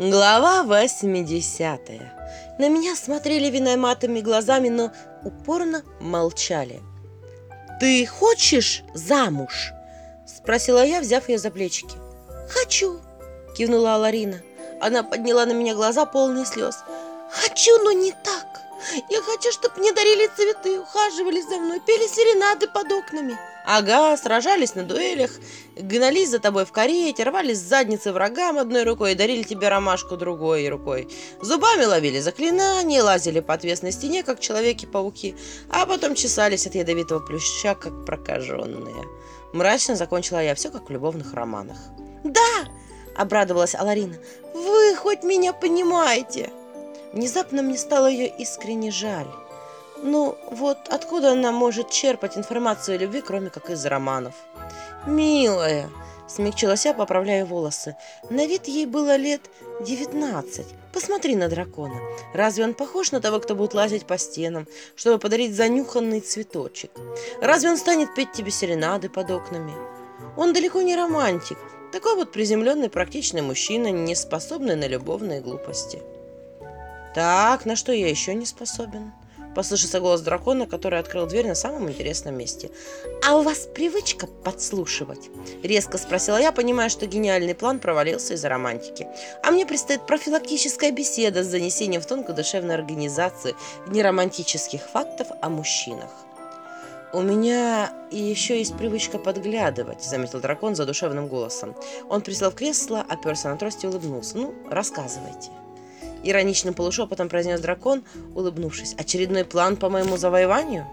Глава 80 На меня смотрели виноматыми глазами, но упорно молчали. «Ты хочешь замуж?» Спросила я, взяв ее за плечики. «Хочу!» Кивнула Аларина. Она подняла на меня глаза, полные слез. «Хочу, но не так! Я хочу, чтобы мне дарили цветы, ухаживали за мной, пели серенады под окнами!» Ага, сражались на дуэлях, гнались за тобой в карете, рвались с задницы врагам одной рукой и дарили тебе ромашку другой рукой. Зубами ловили заклинания, лазили по отвесной стене, как человеки-пауки, а потом чесались от ядовитого плюща, как прокаженные. Мрачно закончила я все, как в любовных романах. «Да!» — обрадовалась Аларина. «Вы хоть меня понимаете!» Внезапно мне стало ее искренне жаль. Ну, вот откуда она может черпать информацию о любви, кроме как из романов? «Милая!» — смягчилась я, поправляя волосы. На вид ей было лет девятнадцать. Посмотри на дракона. Разве он похож на того, кто будет лазить по стенам, чтобы подарить занюханный цветочек? Разве он станет петь тебе серенады под окнами? Он далеко не романтик. Такой вот приземленный практичный мужчина, не способный на любовные глупости. Так, на что я еще не способен? Послышался голос дракона, который открыл дверь на самом интересном месте. «А у вас привычка подслушивать?» Резко спросила я, понимая, что гениальный план провалился из-за романтики. А мне предстоит профилактическая беседа с занесением в тонкую душевную организацию неромантических фактов о мужчинах. «У меня еще есть привычка подглядывать», — заметил дракон задушевным голосом. Он присел в кресло, оперся на трость и улыбнулся. «Ну, рассказывайте». Ироничным полушепотом произнес дракон, улыбнувшись. «Очередной план по моему завоеванию?»